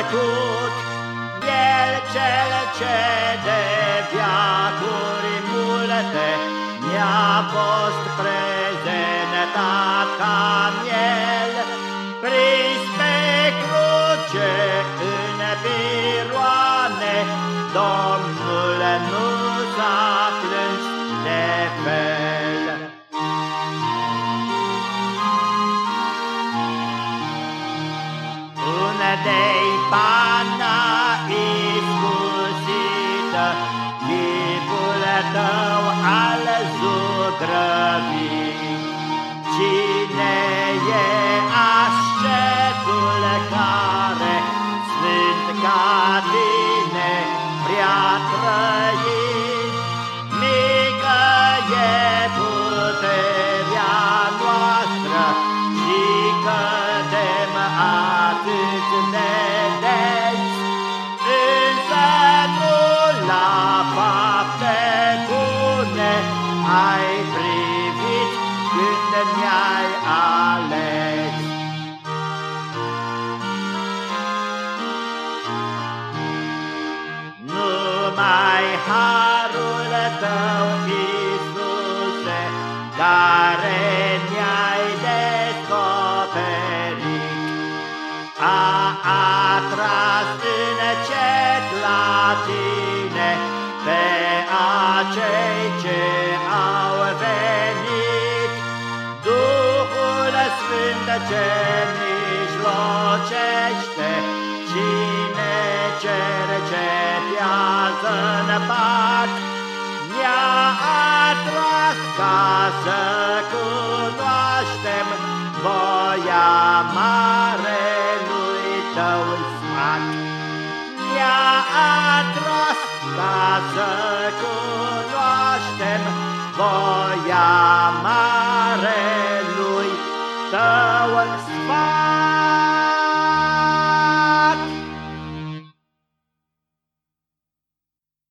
tăcut, El cel ce de viacuri multe mi-a fost prezentat ca miel, prins pe cruce în piroane, Domnul. Pana iscusită, chipul tău al zugrăvit? Cine e ascetul care, sfânt ca ai privit când ne-ai ales. Numai harul tău, Iisuse, care ne-ai descoperit, a atras încet la tine pe acei Sfânt ce mijlocește, cine cercetează în pat, ne-a atras ca să cunoaștem voia marelui tău sfat. Ne-a atras ca să